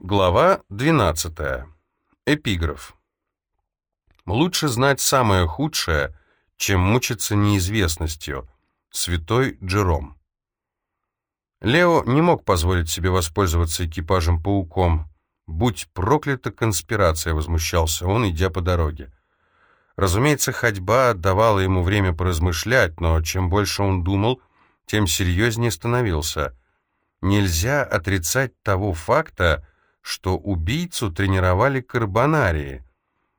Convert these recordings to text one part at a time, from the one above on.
Глава 12. Эпиграф. Лучше знать самое худшее, чем мучиться неизвестностью. Святой Джером. Лео не мог позволить себе воспользоваться экипажем-пауком. «Будь проклята конспирация!» — возмущался он, идя по дороге. Разумеется, ходьба давала ему время поразмышлять, но чем больше он думал, тем серьезнее становился. Нельзя отрицать того факта, что убийцу тренировали карбонарии.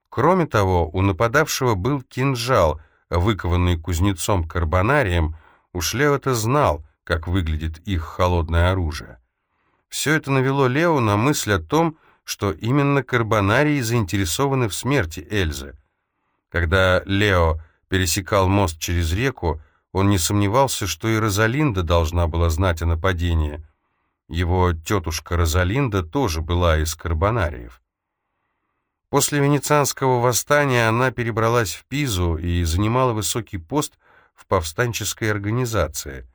Кроме того, у нападавшего был кинжал, выкованный кузнецом карбонарием, уж Лео-то знал, как выглядит их холодное оружие. Все это навело Лео на мысль о том, что именно карбонарии заинтересованы в смерти Эльзы. Когда Лео пересекал мост через реку, он не сомневался, что и Розалинда должна была знать о нападении. Его тетушка Розалинда тоже была из Карбонариев. После Венецианского восстания она перебралась в Пизу и занимала высокий пост в повстанческой организации.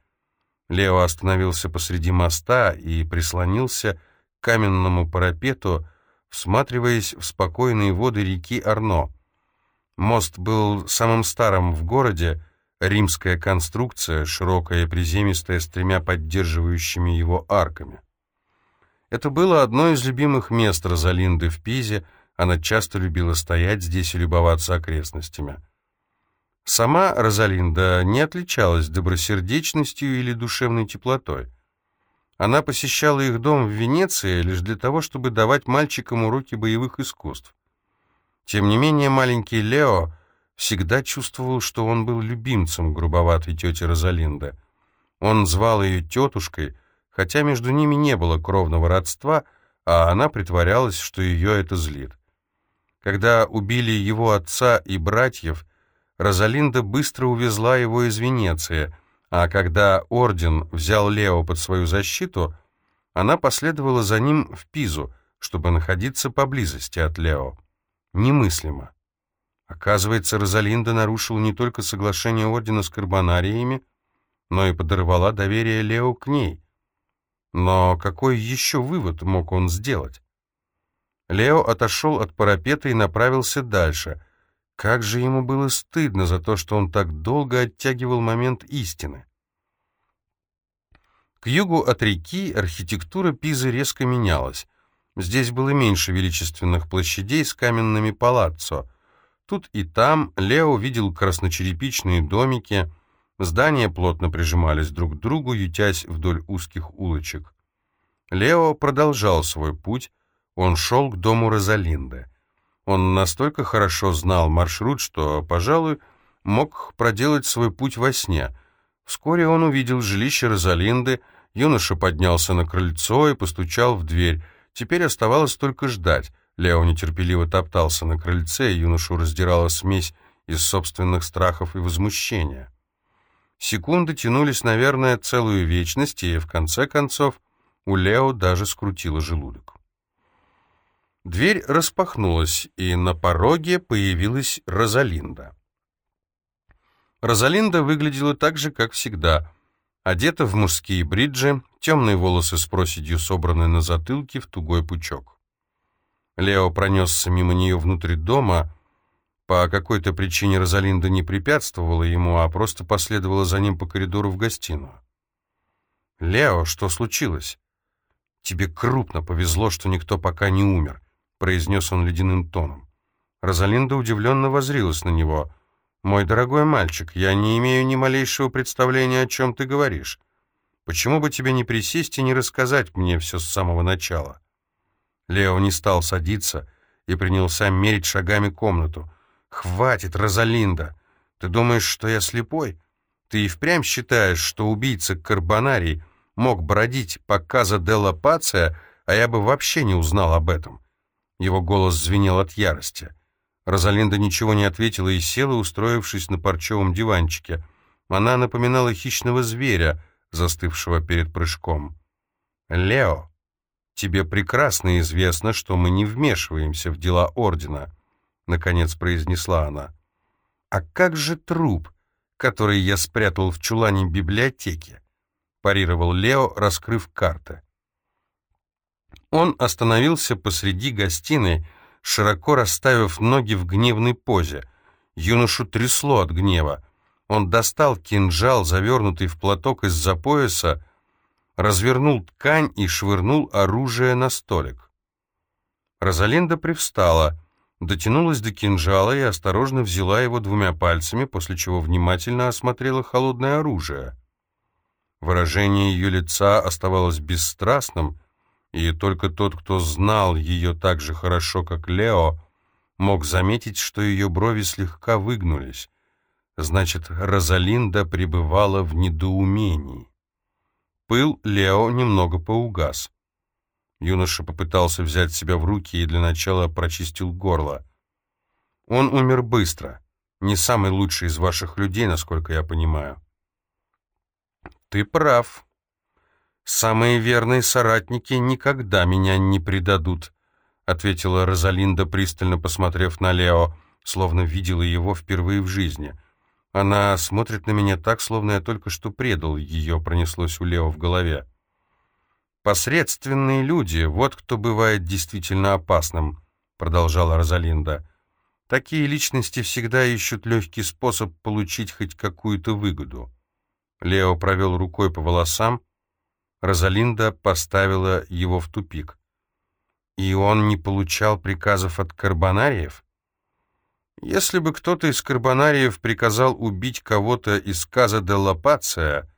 Лео остановился посреди моста и прислонился к каменному парапету, всматриваясь в спокойные воды реки Арно. Мост был самым старым в городе, римская конструкция, широкая и приземистая, с тремя поддерживающими его арками. Это было одно из любимых мест Розалинды в Пизе, она часто любила стоять здесь и любоваться окрестностями. Сама Розалинда не отличалась добросердечностью или душевной теплотой. Она посещала их дом в Венеции лишь для того, чтобы давать мальчикам уроки боевых искусств. Тем не менее, маленький Лео всегда чувствовал, что он был любимцем грубоватой тети Розалинды. Он звал ее тетушкой, хотя между ними не было кровного родства, а она притворялась, что ее это злит. Когда убили его отца и братьев, Розалинда быстро увезла его из Венеции, а когда орден взял Лео под свою защиту, она последовала за ним в Пизу, чтобы находиться поблизости от Лео. Немыслимо. Оказывается, Розалинда нарушила не только соглашение ордена с карбонариями, но и подорвала доверие Лео к ней. Но какой еще вывод мог он сделать? Лео отошел от парапета и направился дальше. Как же ему было стыдно за то, что он так долго оттягивал момент истины. К югу от реки архитектура Пизы резко менялась. Здесь было меньше величественных площадей с каменными палаццо — Тут и там Лео видел красночерепичные домики, здания плотно прижимались друг к другу, ютясь вдоль узких улочек. Лео продолжал свой путь, он шел к дому Розалинды. Он настолько хорошо знал маршрут, что, пожалуй, мог проделать свой путь во сне. Вскоре он увидел жилище Розалинды, юноша поднялся на крыльцо и постучал в дверь. Теперь оставалось только ждать. Лео нетерпеливо топтался на крыльце, и юношу раздирала смесь из собственных страхов и возмущения. Секунды тянулись, наверное, целую вечность, и в конце концов у Лео даже скрутило желудок. Дверь распахнулась, и на пороге появилась Розалинда. Розалинда выглядела так же, как всегда. Одета в мужские бриджи, темные волосы с проседью собраны на затылке в тугой пучок. Лео пронесся мимо нее внутрь дома. По какой-то причине Розалинда не препятствовала ему, а просто последовала за ним по коридору в гостиную. «Лео, что случилось?» «Тебе крупно повезло, что никто пока не умер», — произнес он ледяным тоном. Розалинда удивленно возрилась на него. «Мой дорогой мальчик, я не имею ни малейшего представления, о чем ты говоришь. Почему бы тебе не присесть и не рассказать мне все с самого начала?» Лео не стал садиться и принялся мерить шагами комнату. «Хватит, Розалинда! Ты думаешь, что я слепой? Ты и впрямь считаешь, что убийца Карбонарий мог бродить по Каза де Пация, а я бы вообще не узнал об этом?» Его голос звенел от ярости. Розалинда ничего не ответила и села, устроившись на парчевом диванчике. Она напоминала хищного зверя, застывшего перед прыжком. «Лео!» «Тебе прекрасно известно, что мы не вмешиваемся в дела Ордена», — наконец произнесла она. «А как же труп, который я спрятал в чулане библиотеки?» — парировал Лео, раскрыв карты. Он остановился посреди гостиной, широко расставив ноги в гневной позе. Юношу трясло от гнева. Он достал кинжал, завернутый в платок из-за пояса, развернул ткань и швырнул оружие на столик. Розалинда привстала, дотянулась до кинжала и осторожно взяла его двумя пальцами, после чего внимательно осмотрела холодное оружие. Выражение ее лица оставалось бесстрастным, и только тот, кто знал ее так же хорошо, как Лео, мог заметить, что ее брови слегка выгнулись. Значит, Розалинда пребывала в недоумении. Пыл Лео немного поугас. Юноша попытался взять себя в руки и для начала прочистил горло. Он умер быстро. Не самый лучший из ваших людей, насколько я понимаю. Ты прав, «Самые верные соратники никогда меня не предадут», — ответила Розалинда, пристально посмотрев на Лео, словно видела его впервые в жизни. «Она смотрит на меня так, словно я только что предал ее», — пронеслось у Лео в голове. «Посредственные люди, вот кто бывает действительно опасным», — продолжала Розалинда. «Такие личности всегда ищут легкий способ получить хоть какую-то выгоду». Лео провел рукой по волосам, — Розалинда поставила его в тупик. И он не получал приказов от карбонариев? Если бы кто-то из карбонариев приказал убить кого-то из Каза де Лапация,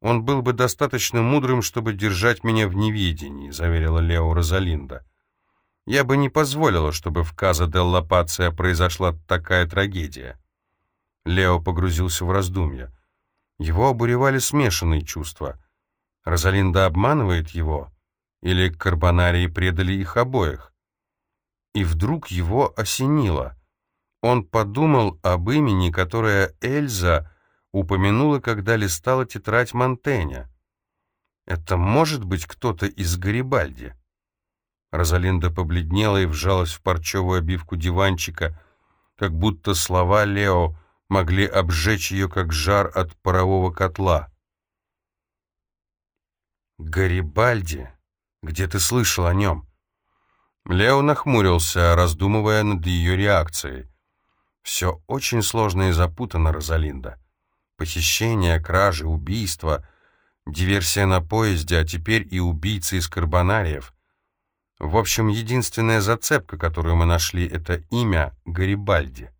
он был бы достаточно мудрым, чтобы держать меня в неведении, заверила Лео Розалинда. Я бы не позволила, чтобы в Каза де Лапация произошла такая трагедия. Лео погрузился в раздумья. Его обуревали смешанные чувства — Розалинда обманывает его? Или карбонарии предали их обоих? И вдруг его осенило. Он подумал об имени, которое Эльза упомянула, когда листала тетрадь Монтэня. Это может быть кто-то из Гарибальди? Розалинда побледнела и вжалась в парчевую обивку диванчика, как будто слова Лео могли обжечь ее, как жар от парового котла. «Гарибальди? Где ты слышал о нем?» Лео нахмурился, раздумывая над ее реакцией. «Все очень сложно и запутано, Розалинда. Похищение, кражи, убийство, диверсия на поезде, а теперь и убийцы из карбонариев. В общем, единственная зацепка, которую мы нашли, это имя Гарибальди».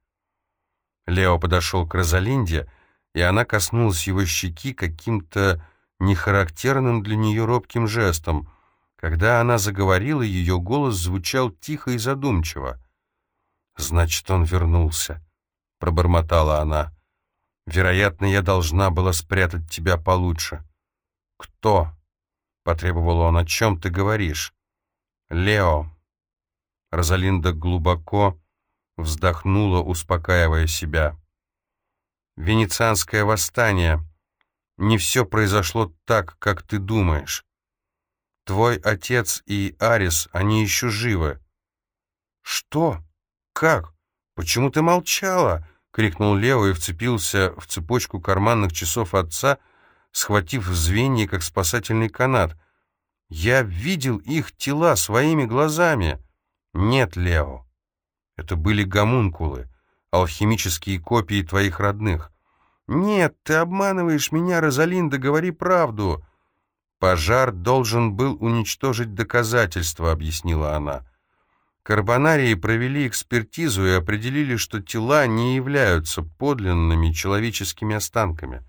Лео подошел к Розалинде, и она коснулась его щеки каким-то нехарактерным для нее робким жестом. Когда она заговорила, ее голос звучал тихо и задумчиво. «Значит, он вернулся», — пробормотала она. «Вероятно, я должна была спрятать тебя получше». «Кто?» — потребовал он. «О чем ты говоришь?» «Лео». Розалинда глубоко вздохнула, успокаивая себя. «Венецианское восстание», не все произошло так, как ты думаешь. Твой отец и Арис, они еще живы. Что? Как? Почему ты молчала? крикнул Лео и вцепился в цепочку карманных часов отца, схватив звенья, как спасательный канат. Я видел их тела своими глазами. Нет, Лео. Это были гомункулы, алхимические копии твоих родных. «Нет, ты обманываешь меня, Розалинда, говори правду!» «Пожар должен был уничтожить доказательства», — объяснила она. Карбонарии провели экспертизу и определили, что тела не являются подлинными человеческими останками.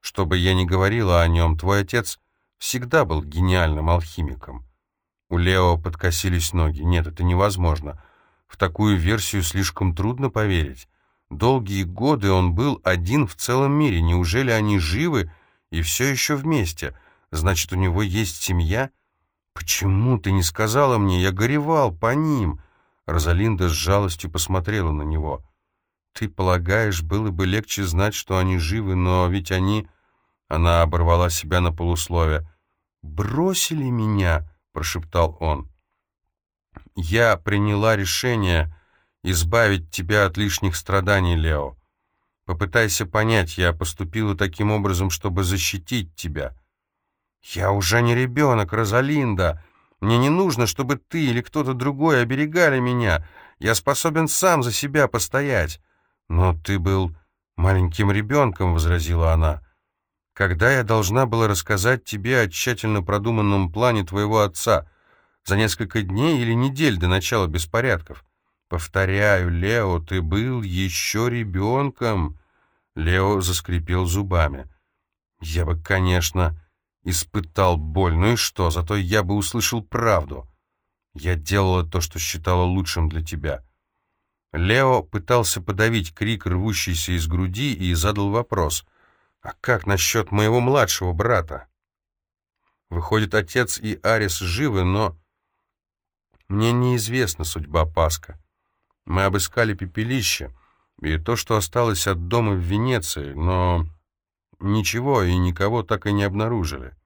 Что бы я ни говорила о нем, твой отец всегда был гениальным алхимиком. У Лео подкосились ноги. Нет, это невозможно. В такую версию слишком трудно поверить. Долгие годы он был один в целом мире. Неужели они живы и все еще вместе? Значит, у него есть семья? Почему ты не сказала мне? Я горевал по ним. Розалинда с жалостью посмотрела на него. Ты полагаешь, было бы легче знать, что они живы, но ведь они... Она оборвала себя на полуслове. «Бросили меня», — прошептал он. «Я приняла решение...» избавить тебя от лишних страданий, Лео. Попытайся понять, я поступила таким образом, чтобы защитить тебя. Я уже не ребенок, Розалинда. Мне не нужно, чтобы ты или кто-то другой оберегали меня. Я способен сам за себя постоять. Но ты был маленьким ребенком, — возразила она. Когда я должна была рассказать тебе о тщательно продуманном плане твоего отца? За несколько дней или недель до начала беспорядков? Повторяю, Лео, ты был еще ребенком. Лео заскрипел зубами. Я бы, конечно, испытал боль, ну и что, зато я бы услышал правду. Я делала то, что считала лучшим для тебя. Лео пытался подавить крик, рвущийся из груди, и задал вопрос. «А как насчет моего младшего брата?» Выходит, отец и Арис живы, но... Мне неизвестна судьба Паска. Мы обыскали пепелище и то, что осталось от дома в Венеции, но ничего и никого так и не обнаружили.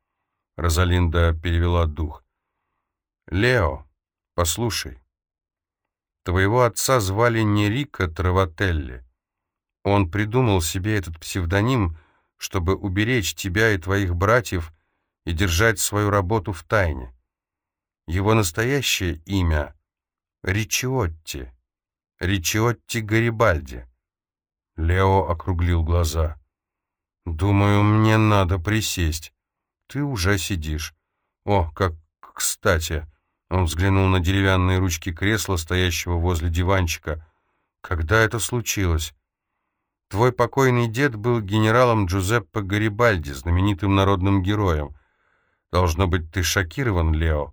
Розалинда перевела дух. «Лео, послушай, твоего отца звали не Рика Травателли. Он придумал себе этот псевдоним, чтобы уберечь тебя и твоих братьев и держать свою работу в тайне. Его настоящее имя — Ричиотти, Ричиотти Гарибальди. Лео округлил глаза. «Думаю, мне надо присесть. Ты уже сидишь. О, как кстати!» Он взглянул на деревянные ручки кресла, стоящего возле диванчика. «Когда это случилось?» «Твой покойный дед был генералом Джузеппе Гарибальди, знаменитым народным героем. Должно быть, ты шокирован, Лео?»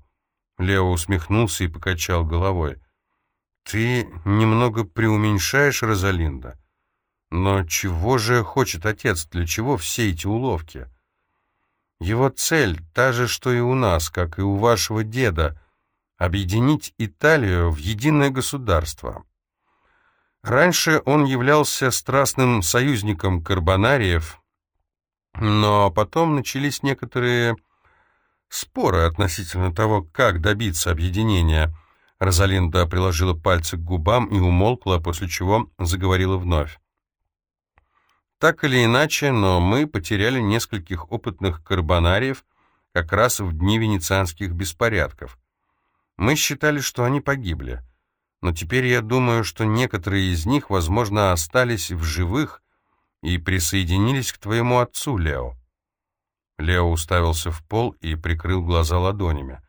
Лео усмехнулся и покачал головой. «Ты немного преуменьшаешь, Розалинда. Но чего же хочет отец? Для чего все эти уловки?» «Его цель та же, что и у нас, как и у вашего деда — объединить Италию в единое государство». Раньше он являлся страстным союзником карбонариев, но потом начались некоторые споры относительно того, как добиться объединения. Розалинда приложила пальцы к губам и умолкла, после чего заговорила вновь. Так или иначе, но мы потеряли нескольких опытных карбонариев как раз в дни венецианских беспорядков. Мы считали, что они погибли. Но теперь я думаю, что некоторые из них, возможно, остались в живых и присоединились к твоему отцу, Лео. Лео уставился в пол и прикрыл глаза ладонями.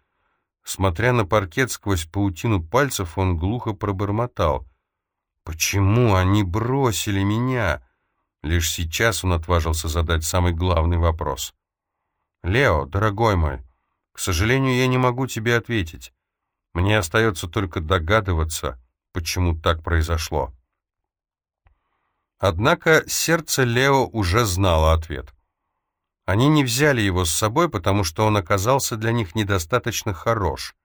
Смотря на паркет сквозь паутину пальцев, он глухо пробормотал. «Почему они бросили меня?» Лишь сейчас он отважился задать самый главный вопрос. «Лео, дорогой мой, к сожалению, я не могу тебе ответить. Мне остается только догадываться, почему так произошло». Однако сердце Лео уже знало ответ. Они не взяли его с собой, потому что он оказался для них недостаточно хорош.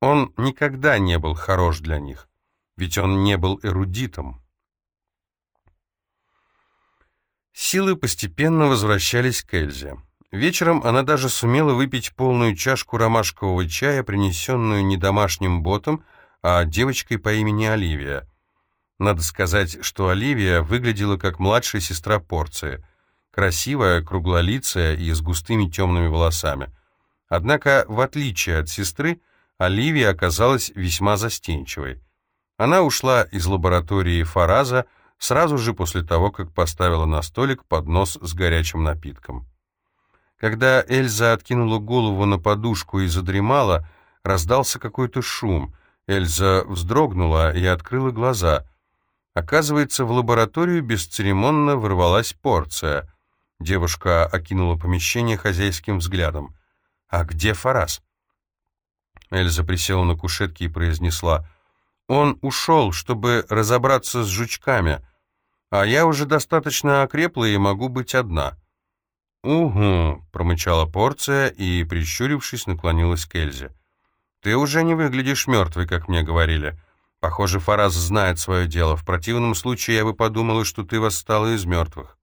Он никогда не был хорош для них, ведь он не был эрудитом. Силы постепенно возвращались к Эльзе. Вечером она даже сумела выпить полную чашку ромашкового чая, принесенную не домашним ботом, а девочкой по имени Оливия. Надо сказать, что Оливия выглядела как младшая сестра порции — красивая, круглолицая и с густыми темными волосами. Однако, в отличие от сестры, Оливия оказалась весьма застенчивой. Она ушла из лаборатории Фараза сразу же после того, как поставила на столик поднос с горячим напитком. Когда Эльза откинула голову на подушку и задремала, раздался какой-то шум. Эльза вздрогнула и открыла глаза. Оказывается, в лабораторию бесцеремонно ворвалась порция. Девушка окинула помещение хозяйским взглядом. «А где Фарас?» Эльза присела на кушетке и произнесла. «Он ушел, чтобы разобраться с жучками, а я уже достаточно окрепла и могу быть одна». «Угу», — промычала порция и, прищурившись, наклонилась к Эльзе. «Ты уже не выглядишь мертвой, как мне говорили. Похоже, Фарас знает свое дело. В противном случае я бы подумала, что ты восстала из мертвых».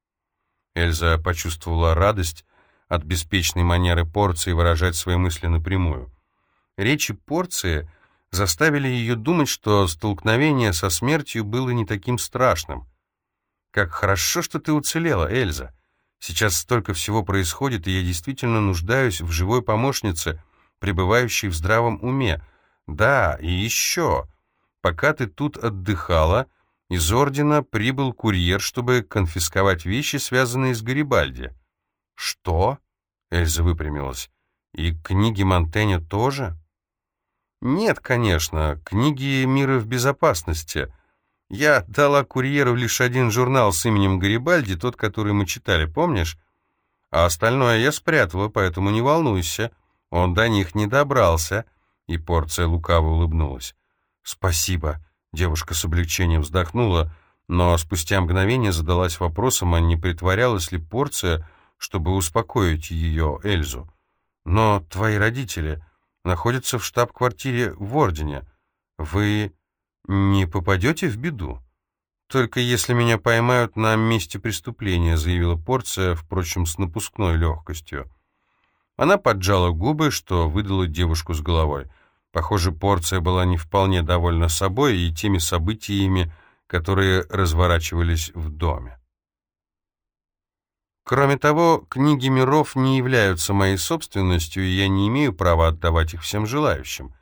Эльза почувствовала радость от беспечной манеры порции выражать свои мысли напрямую. Речи порции заставили ее думать, что столкновение со смертью было не таким страшным. «Как хорошо, что ты уцелела, Эльза. Сейчас столько всего происходит, и я действительно нуждаюсь в живой помощнице, пребывающий в здравом уме. Да, и еще. Пока ты тут отдыхала, из Ордена прибыл курьер, чтобы конфисковать вещи, связанные с Гарибальди. Что? Эльза выпрямилась. И книги Монтэня тоже? Нет, конечно, книги «Мира в безопасности». Я дала курьеру лишь один журнал с именем Гарибальди, тот, который мы читали, помнишь? А остальное я спрятала, поэтому не волнуйся. Он до них не добрался. И порция лукаво улыбнулась. «Спасибо», — девушка с облегчением вздохнула, но спустя мгновение задалась вопросом, а не притворялась ли порция, чтобы успокоить ее, Эльзу. «Но твои родители находятся в штаб-квартире в Ордене. Вы не попадете в беду?» «Только если меня поймают на месте преступления», — заявила порция, впрочем, с напускной легкостью. Она поджала губы, что выдала девушку с головой — Похоже, порция была не вполне довольна собой и теми событиями, которые разворачивались в доме. Кроме того, книги миров не являются моей собственностью, и я не имею права отдавать их всем желающим.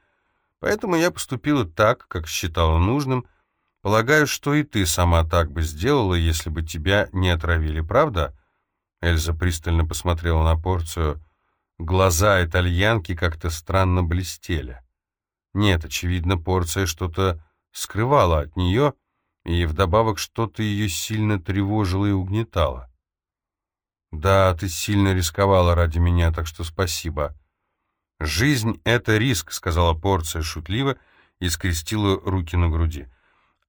Поэтому я поступила так, как считала нужным. Полагаю, что и ты сама так бы сделала, если бы тебя не отравили, правда?» Эльза пристально посмотрела на порцию. Глаза итальянки как-то странно блестели. Нет, очевидно, порция что-то скрывала от нее, и вдобавок что-то ее сильно тревожило и угнетало. «Да, ты сильно рисковала ради меня, так что спасибо». «Жизнь — это риск», — сказала порция шутливо и скрестила руки на груди.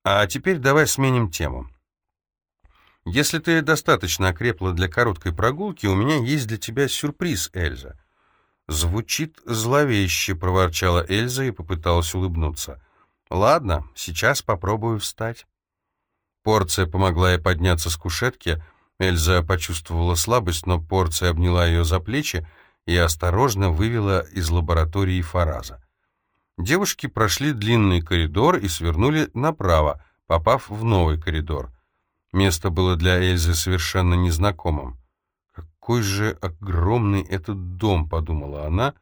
«А теперь давай сменим тему. Если ты достаточно окрепла для короткой прогулки, у меня есть для тебя сюрприз, Эльза. «Звучит зловеще», — проворчала Эльза и попыталась улыбнуться. «Ладно, сейчас попробую встать». Порция помогла ей подняться с кушетки. Эльза почувствовала слабость, но порция обняла ее за плечи и осторожно вывела из лаборатории Фараза. Девушки прошли длинный коридор и свернули направо, попав в новый коридор. Место было для Эльзы совершенно незнакомым. «Какой же огромный этот дом!» — подумала она,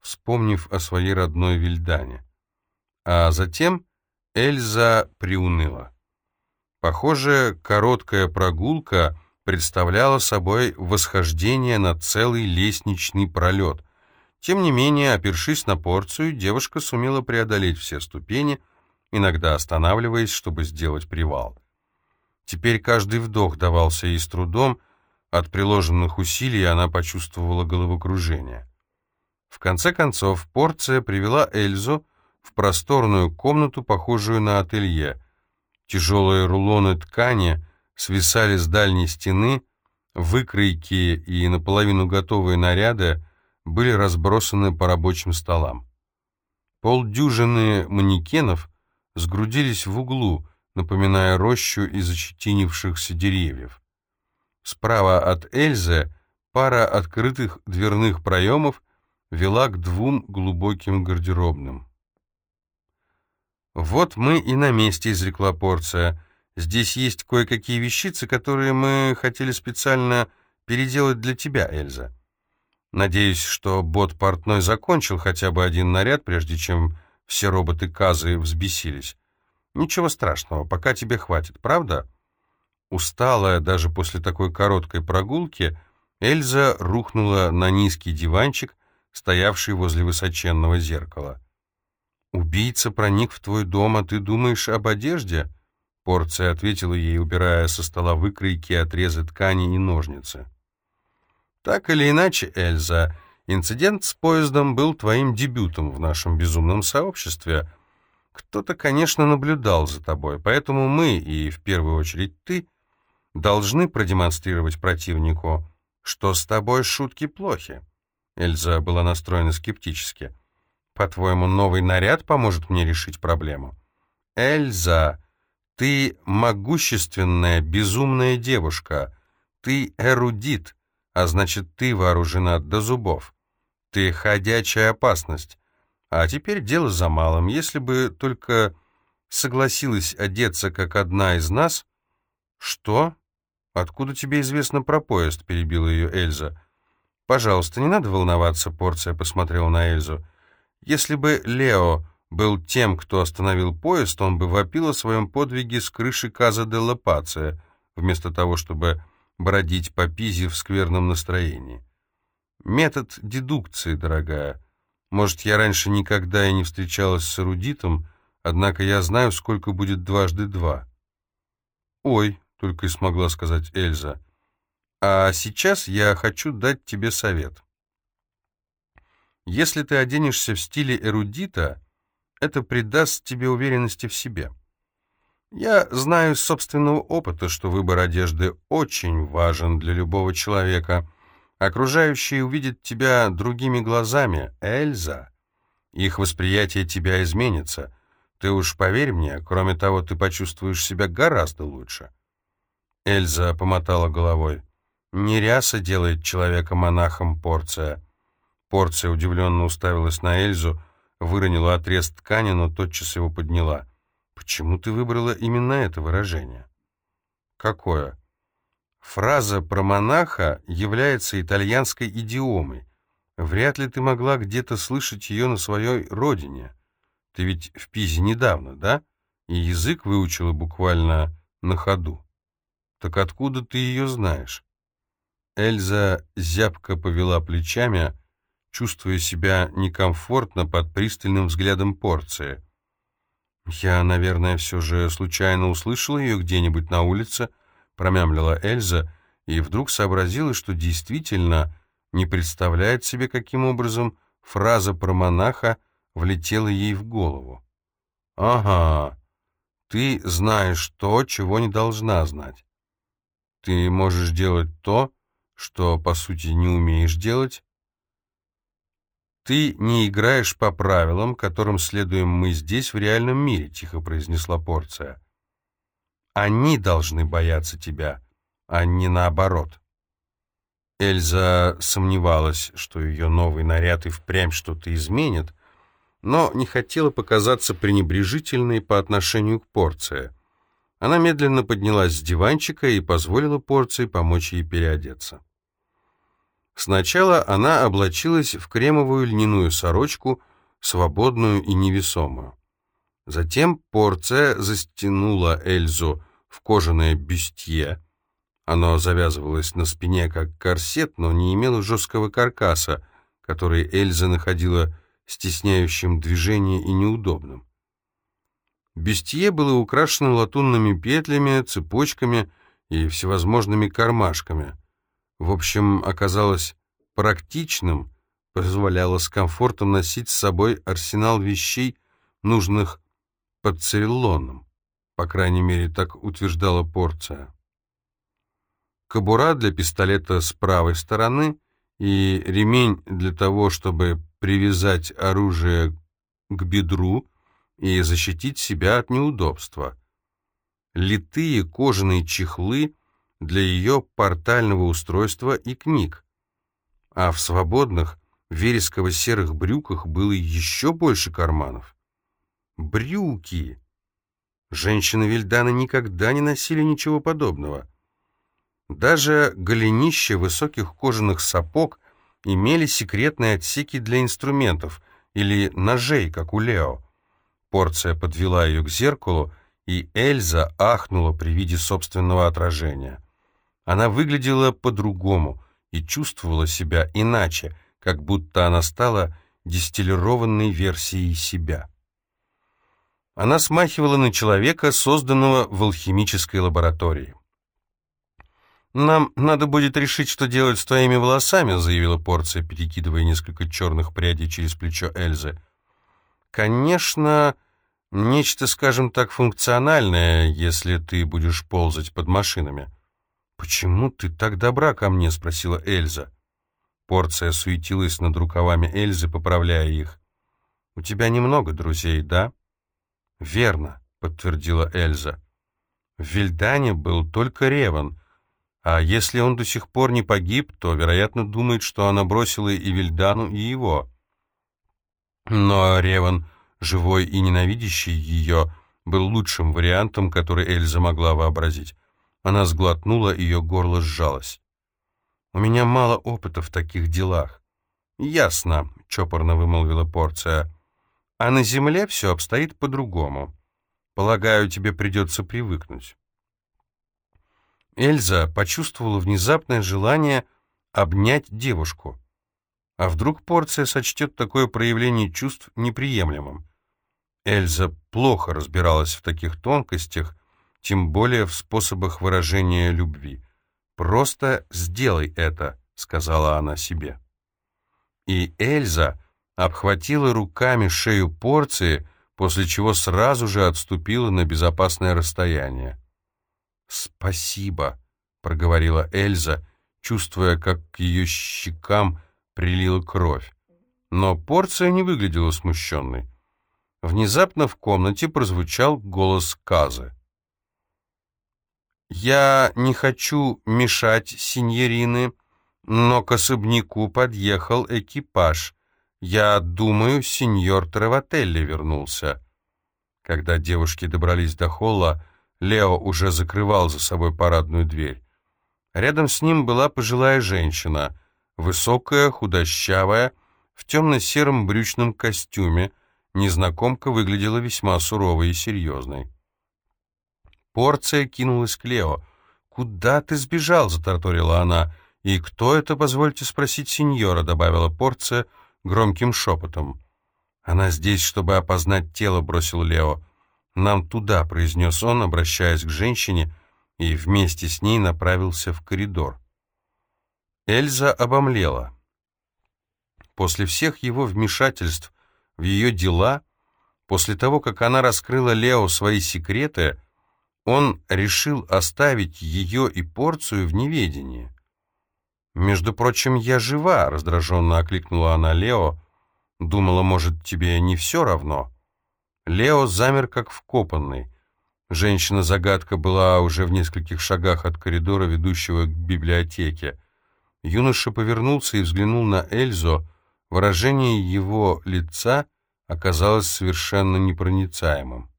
вспомнив о своей родной Вильдане. А затем Эльза приуныла. Похоже, короткая прогулка представляла собой восхождение на целый лестничный пролет. Тем не менее, опершись на порцию, девушка сумела преодолеть все ступени, иногда останавливаясь, чтобы сделать привал. Теперь каждый вдох давался ей с трудом, от приложенных усилий она почувствовала головокружение. В конце концов, порция привела Эльзу в просторную комнату, похожую на ателье. Тяжелые рулоны ткани свисали с дальней стены, выкройки и наполовину готовые наряды были разбросаны по рабочим столам. Полдюжины манекенов сгрудились в углу, напоминая рощу из очетинившихся деревьев. Справа от Эльзы пара открытых дверных проемов вела к двум глубоким гардеробным. «Вот мы и на месте», — изрекла порция. «Здесь есть кое-какие вещицы, которые мы хотели специально переделать для тебя, Эльза. Надеюсь, что бот портной закончил хотя бы один наряд, прежде чем все роботы-казы взбесились. Ничего страшного, пока тебе хватит, правда?» Усталая даже после такой короткой прогулки, Эльза рухнула на низкий диванчик, стоявший возле высоченного зеркала. «Убийца проник в твой дом, а ты думаешь об одежде?» Порция ответила ей, убирая со стола выкройки, отрезы ткани и ножницы. «Так или иначе, Эльза, инцидент с поездом был твоим дебютом в нашем безумном сообществе. Кто-то, конечно, наблюдал за тобой, поэтому мы, и в первую очередь ты, должны продемонстрировать противнику, что с тобой шутки плохи. Эльза была настроена скептически. По-твоему, новый наряд поможет мне решить проблему? Эльза, ты могущественная, безумная девушка. Ты эрудит, а значит, ты вооружена до зубов. Ты ходячая опасность. А теперь дело за малым. Если бы только согласилась одеться, как одна из нас... Что? «Откуда тебе известно про поезд?» — перебила ее Эльза. «Пожалуйста, не надо волноваться», — порция посмотрела на Эльзу. Если бы Лео был тем, кто остановил поезд, он бы вопил о своем подвиге с крыши Каза де Лапация, вместо того, чтобы бродить по Пизе в скверном настроении. Метод дедукции, дорогая. Может, я раньше никогда и не встречалась с эрудитом, однако я знаю, сколько будет дважды два. «Ой», — только и смогла сказать Эльза, — «а сейчас я хочу дать тебе совет. Если ты оденешься в стиле эрудита, это придаст тебе уверенности в себе. Я знаю из собственного опыта, что выбор одежды очень важен для любого человека. Окружающие увидят тебя другими глазами, Эльза. Их восприятие тебя изменится. Ты уж поверь мне, кроме того, ты почувствуешь себя гораздо лучше. Эльза помотала головой. Не ряса делает человека монахом порция. Порция удивленно уставилась на Эльзу, выронила отрез ткани, но тотчас его подняла. «Почему ты выбрала именно это выражение?» «Какое?» Фраза про монаха является итальянской идиомой. Вряд ли ты могла где-то слышать ее на своей родине. Ты ведь в Пизе недавно, да? И язык выучила буквально на ходу. Так откуда ты ее знаешь? Эльза зябко повела плечами, чувствуя себя некомфортно под пристальным взглядом порции. «Я, наверное, все же случайно услышала ее где-нибудь на улице», — промямлила Эльза, и вдруг сообразила, что действительно не представляет себе, каким образом фраза про монаха влетела ей в голову. «Ага, ты знаешь то, чего не должна знать. Ты можешь делать то, что, по сути, не умеешь делать, «Ты не играешь по правилам, которым следуем мы здесь, в реальном мире», — тихо произнесла Порция. «Они должны бояться тебя, а не наоборот». Эльза сомневалась, что ее новый наряд и впрямь что-то изменит, но не хотела показаться пренебрежительной по отношению к Порции. Она медленно поднялась с диванчика и позволила Порции помочь ей переодеться. Сначала она облачилась в кремовую льняную сорочку, свободную и невесомую. Затем порция застянула Эльзу в кожаное бюстье. Оно завязывалось на спине как корсет, но не имело жесткого каркаса, который Эльза находила стесняющим движение и неудобным. Бюстье было украшено латунными петлями, цепочками и всевозможными кармашками — в общем, оказалось практичным, позволяло с комфортом носить с собой арсенал вещей, нужных под цириллоном. По крайней мере, так утверждала порция. Кобура для пистолета с правой стороны и ремень для того, чтобы привязать оружие к бедру и защитить себя от неудобства. Литые кожаные чехлы — для ее портального устройства и книг. А в свободных вересково-серых брюках было еще больше карманов. Брюки! Женщины Вильдана никогда не носили ничего подобного. Даже голенища высоких кожаных сапог имели секретные отсеки для инструментов или ножей, как у Лео. Порция подвела ее к зеркалу, и Эльза ахнула при виде собственного отражения. Она выглядела по-другому и чувствовала себя иначе, как будто она стала дистиллированной версией себя. Она смахивала на человека, созданного в алхимической лаборатории. «Нам надо будет решить, что делать с твоими волосами», заявила порция, перекидывая несколько черных прядей через плечо Эльзы. «Конечно, нечто, скажем так, функциональное, если ты будешь ползать под машинами». «Почему ты так добра ко мне?» — спросила Эльза. Порция суетилась над рукавами Эльзы, поправляя их. «У тебя немного друзей, да?» «Верно», — подтвердила Эльза. «В Вильдане был только Реван, а если он до сих пор не погиб, то, вероятно, думает, что она бросила и Вильдану, и его». Но Реван, живой и ненавидящий ее, был лучшим вариантом, который Эльза могла вообразить. Она сглотнула, ее горло сжалось. «У меня мало опыта в таких делах. «Ясно», — чопорно вымолвила Порция. «А на земле все обстоит по-другому. Полагаю, тебе придется привыкнуть». Эльза почувствовала внезапное желание обнять девушку. А вдруг Порция сочтет такое проявление чувств неприемлемым? Эльза плохо разбиралась в таких тонкостях, тем более в способах выражения любви. «Просто сделай это», — сказала она себе. И Эльза обхватила руками шею порции, после чего сразу же отступила на безопасное расстояние. «Спасибо», — проговорила Эльза, чувствуя, как к ее щекам прилила кровь. Но порция не выглядела смущенной. Внезапно в комнате прозвучал голос Казы. «Я не хочу мешать синьорины, но к особняку подъехал экипаж. Я думаю, сеньор Травателли вернулся». Когда девушки добрались до холла, Лео уже закрывал за собой парадную дверь. Рядом с ним была пожилая женщина, высокая, худощавая, в темно-сером брючном костюме. Незнакомка выглядела весьма суровой и серьезной. Порция кинулась к Лео. «Куда ты сбежал?» — затарторила она. «И кто это, позвольте спросить сеньора?» — добавила Порция громким шепотом. «Она здесь, чтобы опознать тело», — бросил Лео. «Нам туда», — произнес он, обращаясь к женщине, и вместе с ней направился в коридор. Эльза обомлела. После всех его вмешательств в ее дела, после того, как она раскрыла Лео свои секреты, он решил оставить ее и порцию в неведении. «Между прочим, я жива», — раздраженно окликнула она Лео. «Думала, может, тебе не все равно?» Лео замер как вкопанный. Женщина-загадка была уже в нескольких шагах от коридора, ведущего к библиотеке. Юноша повернулся и взглянул на Эльзу. Выражение его лица оказалось совершенно непроницаемым.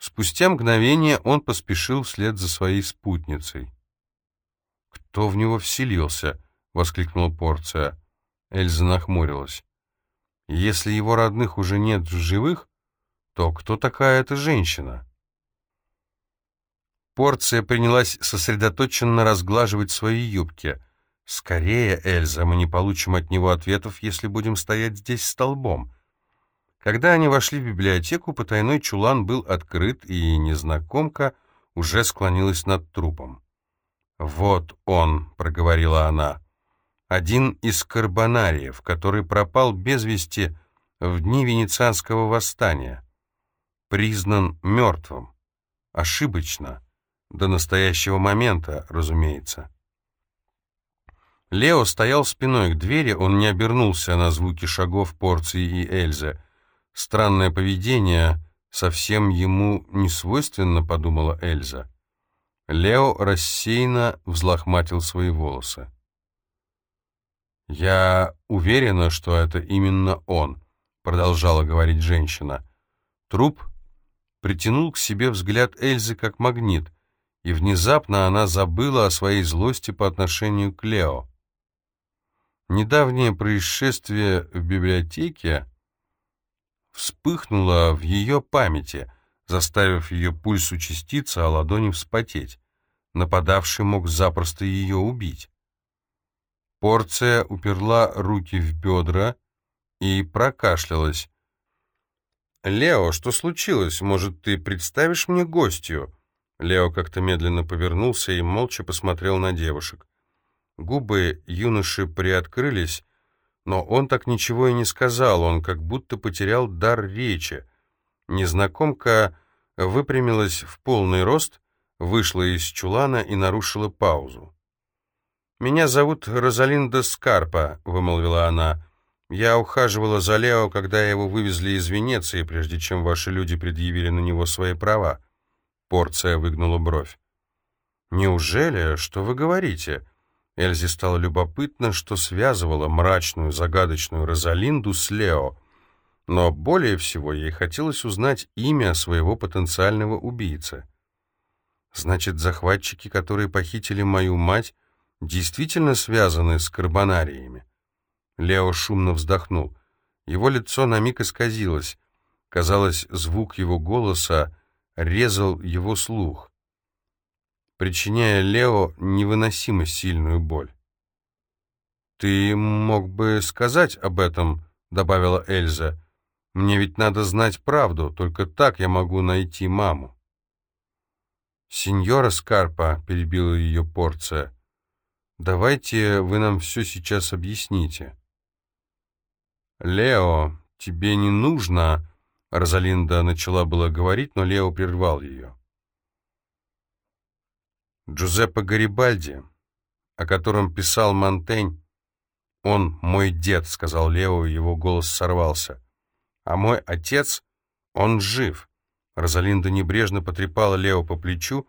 Спустя мгновение он поспешил вслед за своей спутницей. «Кто в него вселился?» — воскликнула Порция. Эльза нахмурилась. Если его родных уже нет в живых, то кто такая эта женщина? Порция принялась сосредоточенно разглаживать свои юбки. «Скорее, Эльза, мы не получим от него ответов, если будем стоять здесь столбом». Когда они вошли в библиотеку, потайной чулан был открыт, и незнакомка уже склонилась над трупом. «Вот он», — проговорила она, один из карбонариев, который пропал без вести в дни Венецианского восстания. Признан мертвым. Ошибочно. До настоящего момента, разумеется. Лео стоял спиной к двери, он не обернулся на звуки шагов порции и Эльзы. Странное поведение совсем ему не свойственно, подумала Эльза. Лео рассеянно взлохматил свои волосы. «Я уверена, что это именно он», — продолжала говорить женщина. Труп притянул к себе взгляд Эльзы как магнит, и внезапно она забыла о своей злости по отношению к Лео. Недавнее происшествие в библиотеке вспыхнуло в ее памяти, заставив ее пульс участиться, а ладони вспотеть. Нападавший мог запросто ее убить. Порция уперла руки в бедра и прокашлялась. «Лео, что случилось? Может, ты представишь мне гостью?» Лео как-то медленно повернулся и молча посмотрел на девушек. Губы юноши приоткрылись, но он так ничего и не сказал, он как будто потерял дар речи. Незнакомка выпрямилась в полный рост, вышла из чулана и нарушила паузу. «Меня зовут Розалинда Скарпа», — вымолвила она. «Я ухаживала за Лео, когда его вывезли из Венеции, прежде чем ваши люди предъявили на него свои права». Порция выгнула бровь. «Неужели? Что вы говорите?» Эльзе стало любопытно, что связывало мрачную, загадочную Розалинду с Лео, но более всего ей хотелось узнать имя своего потенциального убийцы. «Значит, захватчики, которые похитили мою мать, действительно связаны с карбонариями. Лео шумно вздохнул. Его лицо на миг исказилось. Казалось, звук его голоса резал его слух, причиняя Лео невыносимо сильную боль. «Ты мог бы сказать об этом», — добавила Эльза. «Мне ведь надо знать правду, только так я могу найти маму». «Сеньора Скарпа», — перебила ее порция, — «давайте вы нам все сейчас объясните». «Лео, тебе не нужно...» Розалинда начала было говорить, но Лео прервал ее. Джузеппе Гарибальди, о котором писал Монтень, «Он мой дед», — сказал Лео, его голос сорвался. «А мой отец, он жив». Розалинда небрежно потрепала Лео по плечу.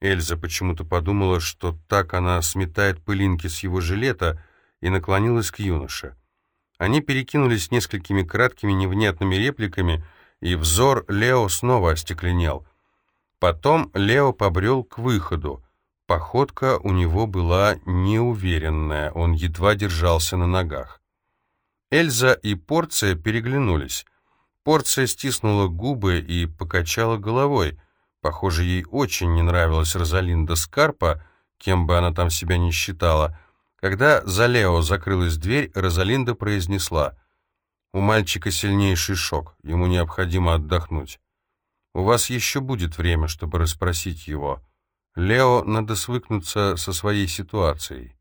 Эльза почему-то подумала, что так она сметает пылинки с его жилета, и наклонилась к юноше. Они перекинулись несколькими краткими невнятными репликами, и взор Лео снова остекленел. Потом Лео побрел к выходу. Походка у него была неуверенная, он едва держался на ногах. Эльза и Порция переглянулись. Порция стиснула губы и покачала головой. Похоже, ей очень не нравилась Розалинда Скарпа, кем бы она там себя ни считала, когда за Лео закрылась дверь, Розалинда произнесла, «У мальчика сильнейший шок, ему необходимо отдохнуть. У вас еще будет время, чтобы расспросить его. Лео надо свыкнуться со своей ситуацией».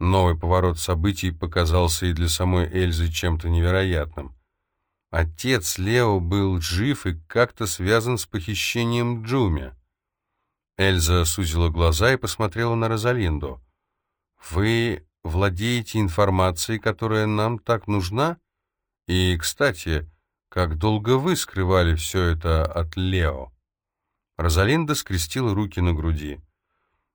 Новый поворот событий показался и для самой Эльзы чем-то невероятным. Отец Лео был жив и как-то связан с похищением Джуми. Эльза сузила глаза и посмотрела на Розалинду. Вы владеете информацией, которая нам так нужна? И, кстати, как долго вы скрывали все это от Лео?» Розалинда скрестила руки на груди.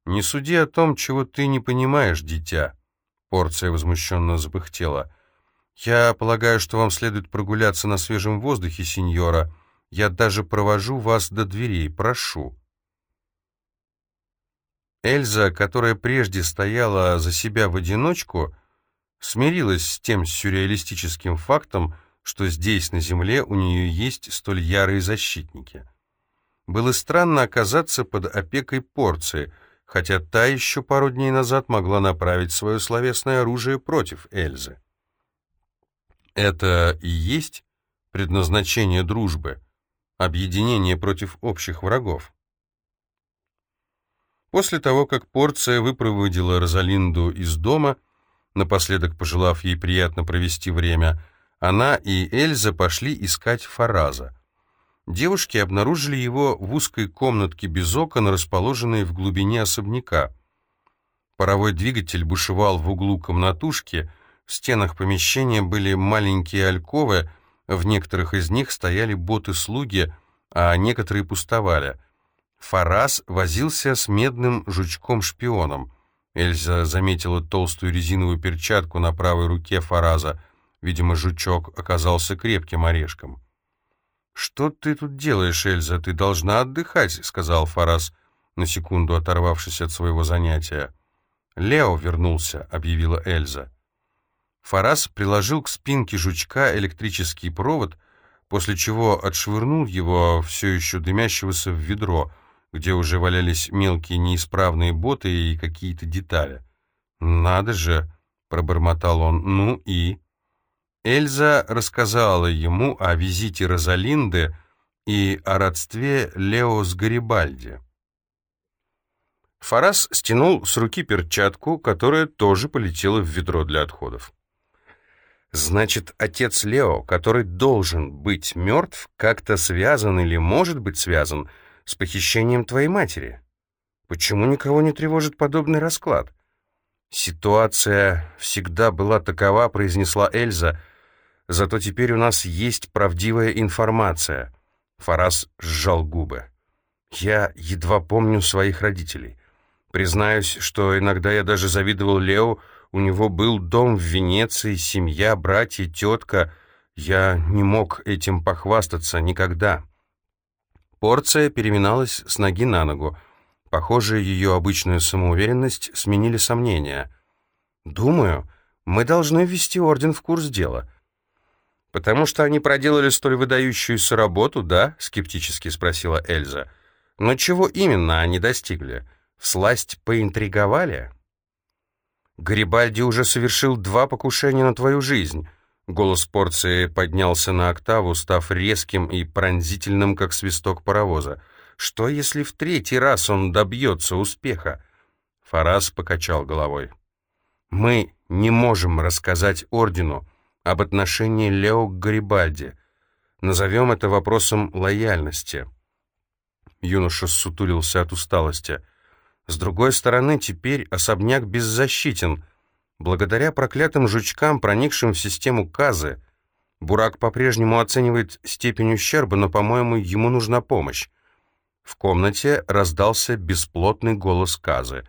«Не суди о том, чего ты не понимаешь, дитя», — порция возмущенно запыхтела. «Я полагаю, что вам следует прогуляться на свежем воздухе, сеньора. Я даже провожу вас до дверей, прошу». Эльза, которая прежде стояла за себя в одиночку, смирилась с тем сюрреалистическим фактом, что здесь, на земле, у нее есть столь ярые защитники. Было странно оказаться под опекой порции, хотя та еще пару дней назад могла направить свое словесное оружие против Эльзы. Это и есть предназначение дружбы, объединение против общих врагов. После того, как порция выпроводила Розалинду из дома, напоследок пожелав ей приятно провести время, она и Эльза пошли искать Фараза. Девушки обнаружили его в узкой комнатке без окон, расположенной в глубине особняка. Паровой двигатель бушевал в углу комнатушки, в стенах помещения были маленькие альковы, в некоторых из них стояли боты-слуги, а некоторые пустовали — Фарас возился с медным жучком-шпионом. Эльза заметила толстую резиновую перчатку на правой руке Фараза. Видимо, жучок оказался крепким орешком. «Что ты тут делаешь, Эльза? Ты должна отдыхать», — сказал Фарас, на секунду оторвавшись от своего занятия. «Лео вернулся», — объявила Эльза. Фарас приложил к спинке жучка электрический провод, после чего отшвырнул его, все еще дымящегося, в ведро — где уже валялись мелкие неисправные боты и какие-то детали. «Надо же!» — пробормотал он. «Ну и...» Эльза рассказала ему о визите Розалинды и о родстве Лео с Гарибальди. Фарас стянул с руки перчатку, которая тоже полетела в ведро для отходов. Значит, отец Лео, который должен быть мертв, как-то связан или может быть связан с похищением твоей матери. Почему никого не тревожит подобный расклад? Ситуация всегда была такова, произнесла Эльза, зато теперь у нас есть правдивая информация. Фарас сжал губы. Я едва помню своих родителей. Признаюсь, что иногда я даже завидовал Лео, у него был дом в Венеции, семья, братья, тетка. Я не мог этим похвастаться никогда. Порция переминалась с ноги на ногу. Похоже, ее обычную самоуверенность сменили сомнения. «Думаю, Мы должны ввести Орден в курс дела». «Потому что они проделали столь выдающуюся работу, да?» — скептически спросила Эльза. «Но чего именно они достигли? Всласть поинтриговали?» «Гарибальди уже совершил два покушения на твою жизнь». Голос порции поднялся на октаву, став резким и пронзительным, как свисток паровоза. «Что, если в третий раз он добьется успеха?» Фарас покачал головой. «Мы не можем рассказать Ордену об отношении Лео к Гарибальди. Назовем это вопросом лояльности». Юноша сутулился от усталости. С другой стороны, теперь особняк беззащитен. Благодаря проклятым жучкам, проникшим в систему Казы, Бурак по-прежнему оценивает степень ущерба, но, по-моему, ему нужна помощь. В комнате раздался бесплотный голос Казы.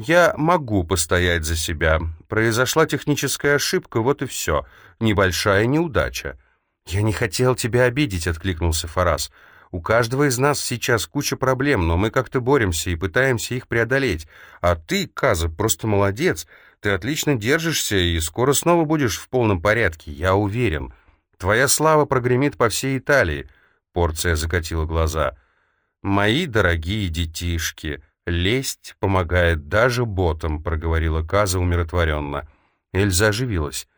«Я могу постоять за себя. Произошла техническая ошибка, вот и все. Небольшая неудача». «Я не хотел тебя обидеть», — откликнулся Фарас. У каждого из нас сейчас куча проблем, но мы как-то боремся и пытаемся их преодолеть. А ты, Каза, просто молодец. Ты отлично держишься и скоро снова будешь в полном порядке, я уверен. Твоя слава прогремит по всей Италии. Порция закатила глаза. Мои дорогие детишки, лесть помогает даже ботам, проговорила Каза умиротворенно. Эльза оживилась.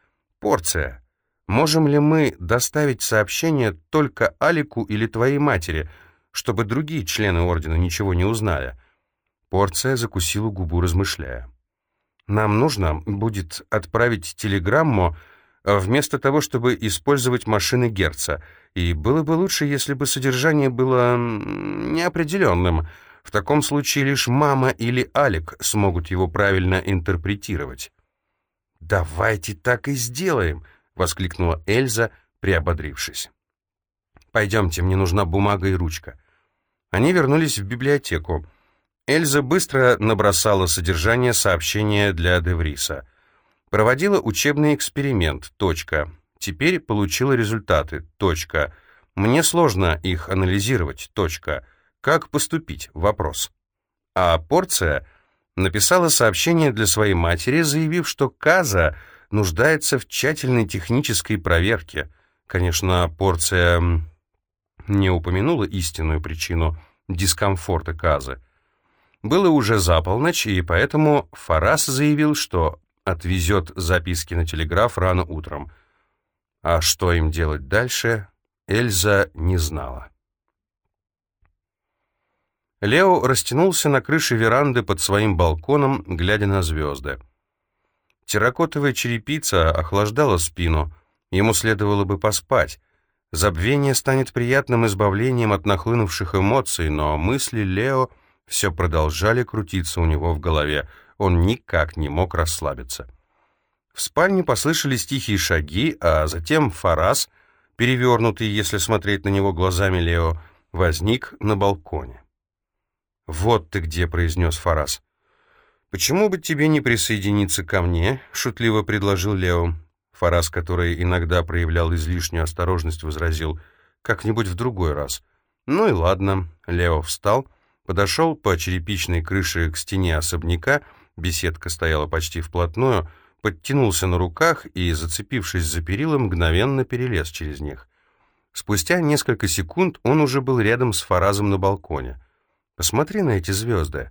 Порция. Можем ли мы доставить сообщение только Алику или твоей матери, чтобы другие члены Ордена ничего не узнали?» Порция закусила губу, размышляя. «Нам нужно будет отправить телеграмму вместо того, чтобы использовать машины Герца, и было бы лучше, если бы содержание было неопределенным. В таком случае лишь мама или Алик смогут его правильно интерпретировать». «Давайте так и сделаем», воскликнула Эльза, приободрившись. «Пойдемте, мне нужна бумага и ручка». Они вернулись в библиотеку. Эльза быстро набросала содержание сообщения для Девриса. Проводила учебный эксперимент. Точка. Теперь получила результаты. Точка. Мне сложно их анализировать. Точка. Как поступить? Вопрос. А порция написала сообщение для своей матери, заявив, что Каза нуждается в тщательной технической проверке. Конечно, порция не упомянула истинную причину дискомфорта Казы. Было уже за полночь, и поэтому Фарас заявил, что отвезет записки на телеграф рано утром. А что им делать дальше, Эльза не знала. Лео растянулся на крыше веранды под своим балконом, глядя на звезды. Терракотовая черепица охлаждала спину. Ему следовало бы поспать. Забвение станет приятным избавлением от нахлынувших эмоций, но мысли Лео все продолжали крутиться у него в голове. Он никак не мог расслабиться. В спальне послышались тихие шаги, а затем Фарас, перевернутый, если смотреть на него глазами Лео, возник на балконе. «Вот ты где», — произнес Фарас. «Почему бы тебе не присоединиться ко мне?» — шутливо предложил Лео. Фарас, который иногда проявлял излишнюю осторожность, возразил. «Как-нибудь в другой раз». «Ну и ладно». Лео встал, подошел по черепичной крыше к стене особняка, беседка стояла почти вплотную, подтянулся на руках и, зацепившись за перила, мгновенно перелез через них. Спустя несколько секунд он уже был рядом с Фаразом на балконе. «Посмотри на эти звезды».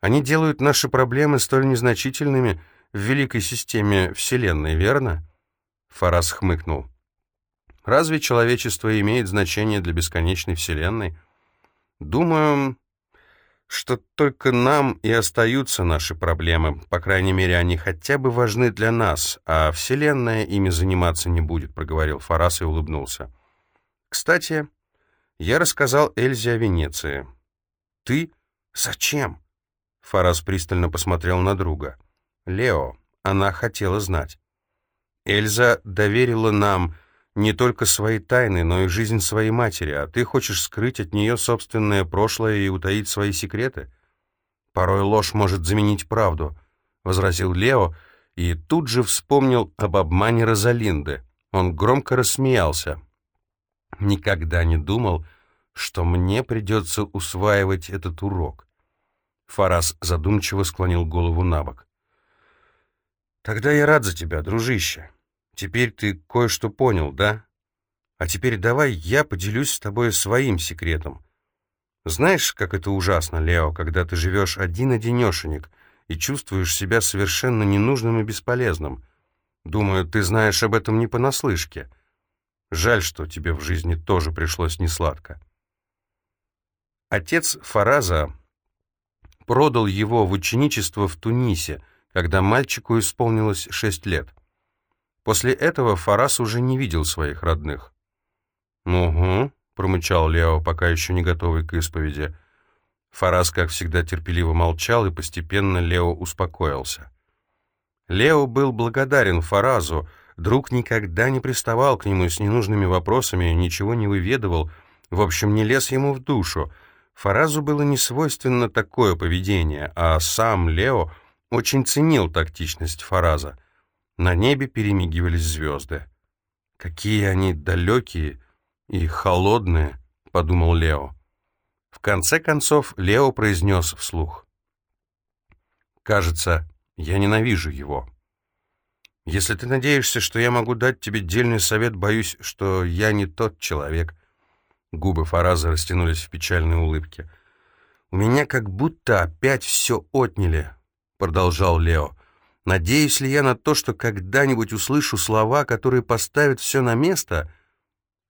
Они делают наши проблемы столь незначительными в великой системе Вселенной, верно?» Фарас хмыкнул. «Разве человечество имеет значение для бесконечной Вселенной? Думаю, что только нам и остаются наши проблемы. По крайней мере, они хотя бы важны для нас, а Вселенная ими заниматься не будет», — проговорил Фарас и улыбнулся. «Кстати, я рассказал Эльзе о Венеции». «Ты? Зачем?» Фарас пристально посмотрел на друга. «Лео, она хотела знать. Эльза доверила нам не только свои тайны, но и жизнь своей матери, а ты хочешь скрыть от нее собственное прошлое и утаить свои секреты? Порой ложь может заменить правду», — возразил Лео, и тут же вспомнил об обмане Розалинды. Он громко рассмеялся. «Никогда не думал, что мне придется усваивать этот урок». Фарас задумчиво склонил голову на бок. Тогда я рад за тебя, дружище. Теперь ты кое-что понял, да? А теперь давай я поделюсь с тобой своим секретом. Знаешь, как это ужасно, Лео, когда ты живешь один-одинешенек и чувствуешь себя совершенно ненужным и бесполезным. Думаю, ты знаешь об этом не понаслышке. Жаль, что тебе в жизни тоже пришлось несладко. Отец Фараза продал его в ученичество в Тунисе, когда мальчику исполнилось шесть лет. После этого Фараз уже не видел своих родных. «Угу», — промычал Лео, пока еще не готовый к исповеди. Фараз, как всегда, терпеливо молчал, и постепенно Лео успокоился. Лео был благодарен Фаразу, друг никогда не приставал к нему с ненужными вопросами, ничего не выведывал, в общем, не лез ему в душу. Фаразу было не свойственно такое поведение, а сам Лео очень ценил тактичность Фараза. На небе перемигивались звезды. «Какие они далекие и холодные», — подумал Лео. В конце концов Лео произнес вслух. «Кажется, я ненавижу его. Если ты надеешься, что я могу дать тебе дельный совет, боюсь, что я не тот человек». Губы Фараза растянулись в печальной улыбке. «У меня как будто опять все отняли», — продолжал Лео. «Надеюсь ли я на то, что когда-нибудь услышу слова, которые поставят все на место?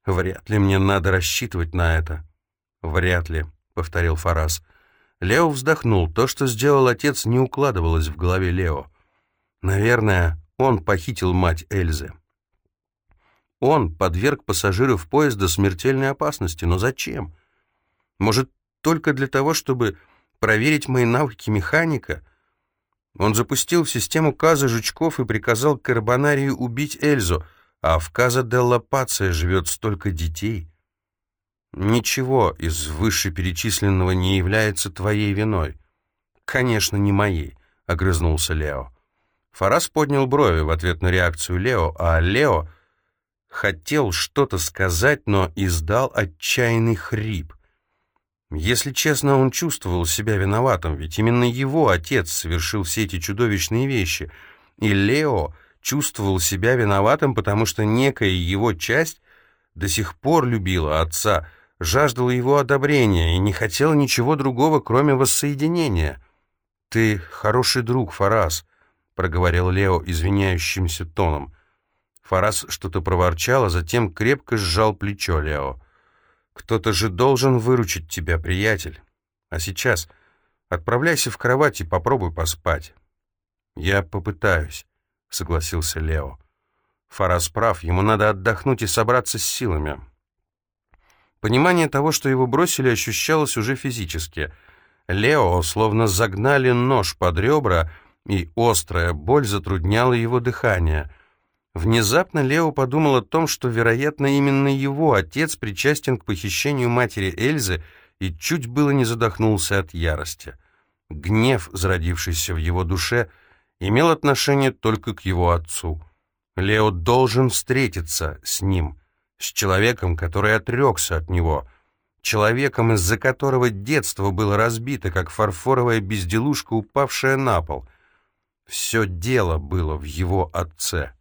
Вряд ли мне надо рассчитывать на это». «Вряд ли», — повторил Фараз. Лео вздохнул. То, что сделал отец, не укладывалось в голове Лео. Наверное, он похитил мать Эльзы. Он подверг пассажиров поезда смертельной опасности. Но зачем? Может, только для того, чтобы проверить мои навыки механика? Он запустил в систему Каза жучков и приказал Карбонарию убить Эльзу, а в Каза Делла Пация живет столько детей. Ничего из вышеперечисленного не является твоей виной. Конечно, не моей, огрызнулся Лео. Фарас поднял брови в ответ на реакцию Лео, а Лео хотел что-то сказать, но издал отчаянный хрип. Если честно, он чувствовал себя виноватым, ведь именно его отец совершил все эти чудовищные вещи, и Лео чувствовал себя виноватым, потому что некая его часть до сих пор любила отца, жаждала его одобрения и не хотела ничего другого, кроме воссоединения. «Ты хороший друг, Фарас», — проговорил Лео извиняющимся тоном. Фарас что-то проворчал, а затем крепко сжал плечо Лео. «Кто-то же должен выручить тебя, приятель. А сейчас отправляйся в кровать и попробуй поспать». «Я попытаюсь», — согласился Лео. Фарас прав, ему надо отдохнуть и собраться с силами. Понимание того, что его бросили, ощущалось уже физически. Лео словно загнали нож под ребра, и острая боль затрудняла его дыхание. Внезапно Лео подумал о том, что, вероятно, именно его отец причастен к похищению матери Эльзы и чуть было не задохнулся от ярости. Гнев, зародившийся в его душе, имел отношение только к его отцу. Лео должен встретиться с ним — с человеком, который отрекся от него, человеком, из-за которого детство было разбито, как фарфоровая безделушка, упавшая на пол. Все дело было в его отце.